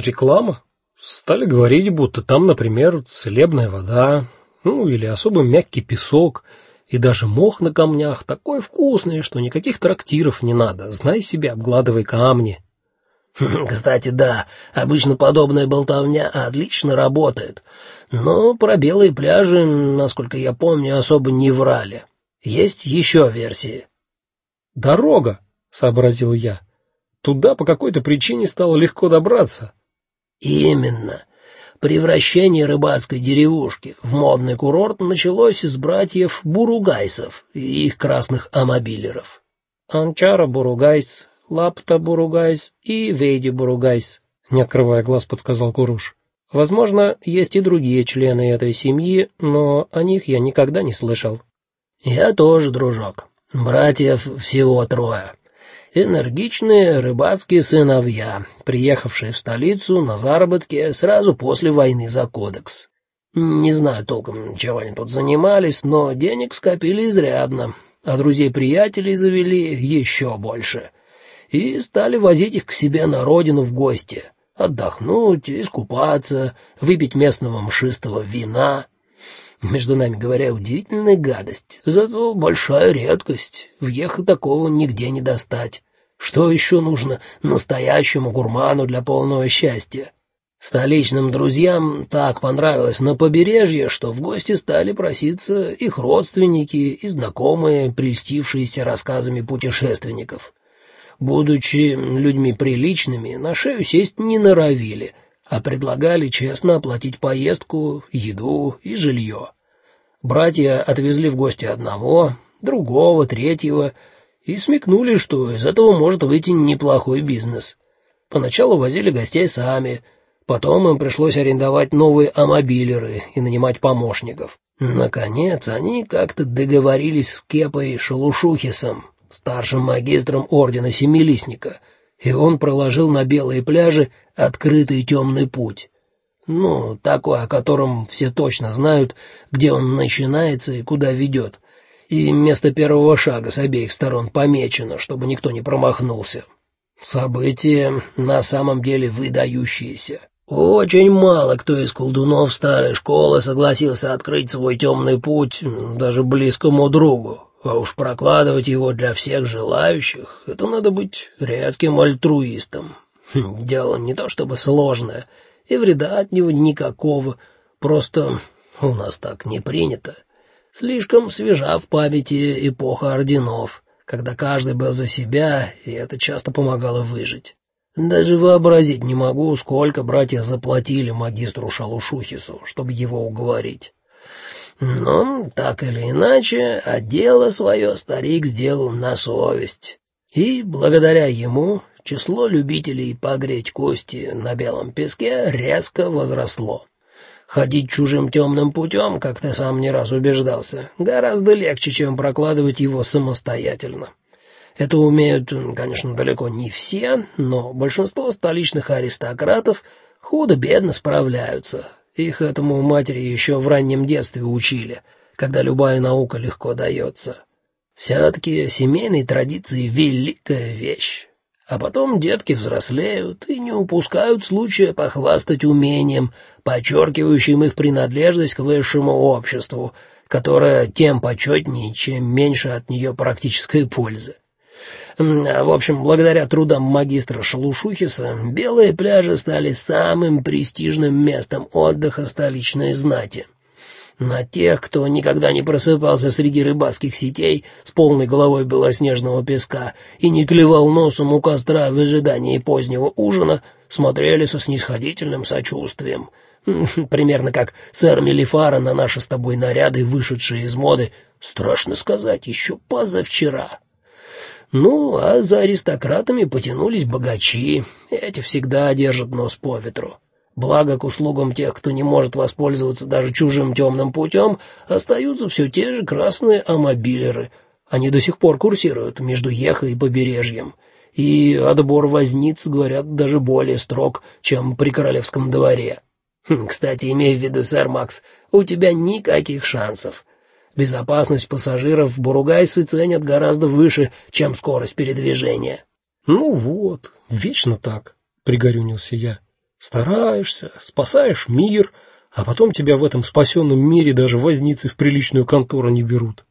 Реклама? Стали говорить, будто там, например, целебная вода, ну или особо мягкий песок, и даже мох на камнях такой вкусный, что никаких трактиров не надо. Знай себя, обгладывай камни. Кстати, да, обычно подобная болтовня отлично работает. Но про белые пляжи, насколько я помню, особо не врали. Есть еще версии. Дорога, сообразил я. Туда по какой-то причине стало легко добраться. Именно. Превращение рыбацкой деревушки в модный курорт началось с братьев Буругайсов и их красных амобилеров. Анчара Буругайс, Лапта Буругайс и Вейди Буругайс, не открывая глаз, подсказал Куруш. Возможно, есть и другие члены этой семьи, но о них я никогда не слышал. Я тоже, дружок. Братьев всего трое энергичные рыбацкие сыновья, приехавшие в столицу на заработки сразу после войны за кодекс. Не знаю толком, чем они тут занимались, но денег скопили изрядно, а друзей-приятелей завели еще больше. И стали возить их к себе на родину в гости, отдохнуть, искупаться, выпить местного мшистого вина. Между нами говоря, удивительная гадость, зато большая редкость. В такого нигде не достать. Что еще нужно настоящему гурману для полного счастья? Столичным друзьям так понравилось на побережье, что в гости стали проситься их родственники и знакомые, прельстившиеся рассказами путешественников. Будучи людьми приличными, на шею сесть не норовили, а предлагали честно оплатить поездку, еду и жилье. Братья отвезли в гости одного, другого, третьего и смекнули, что из этого может выйти неплохой бизнес. Поначалу возили гостей сами, потом им пришлось арендовать новые амобилеры и нанимать помощников. Наконец, они как-то договорились с Кепой Шелушухисом, старшим магистром ордена Семилистника, и он проложил на белые пляжи открытый темный путь. Ну, такой, о котором все точно знают, где он начинается и куда ведет. И место первого шага с обеих сторон помечено, чтобы никто не промахнулся. Событие на самом деле выдающееся. Очень мало кто из колдунов старой школы согласился открыть свой темный путь даже близкому другу. А уж прокладывать его для всех желающих это надо быть редким альтруистом. Хм, дело не то чтобы сложное, и вреда от него никакого, просто у нас так не принято. Слишком свежа в памяти эпоха орденов, когда каждый был за себя, и это часто помогало выжить. Даже вообразить не могу, сколько братья заплатили магистру Шалушухису, чтобы его уговорить. Но так или иначе, а дело свое старик сделал на совесть. И благодаря ему число любителей погреть кости на белом песке резко возросло. Ходить чужим темным путем, как ты сам не раз убеждался, гораздо легче, чем прокладывать его самостоятельно. Это умеют, конечно, далеко не все, но большинство столичных аристократов худо-бедно справляются. Их этому матери еще в раннем детстве учили, когда любая наука легко дается. Все-таки семейные традиции — великая вещь. А потом детки взрослеют и не упускают случая похвастать умением, подчеркивающим их принадлежность к высшему обществу, которое тем почетнее, чем меньше от нее практической пользы. В общем, благодаря трудам магистра Шалушухиса белые пляжи стали самым престижным местом отдыха столичной знати. На тех, кто никогда не просыпался среди рыбацких сетей с полной головой белоснежного песка и не клевал носом у костра в ожидании позднего ужина, смотрели со снисходительным сочувствием. Примерно как сэр Мелифара на наши с тобой наряды, вышедшие из моды, страшно сказать, еще позавчера. Ну, а за аристократами потянулись богачи. Эти всегда держат нос по ветру. Благо к услугам тех, кто не может воспользоваться даже чужим темным путем, остаются все те же красные амобилеры. Они до сих пор курсируют между Ехой и побережьем. И отбор возниц, говорят, даже более строг, чем при королевском дворе. Хм, кстати, имей в виду, сэр Макс, у тебя никаких шансов. Безопасность пассажиров буругайсы ценят гораздо выше, чем скорость передвижения. Ну вот, вечно так, пригорюнился я. Стараешься, спасаешь мир, а потом тебя в этом спасенном мире даже возницы в приличную контору не берут.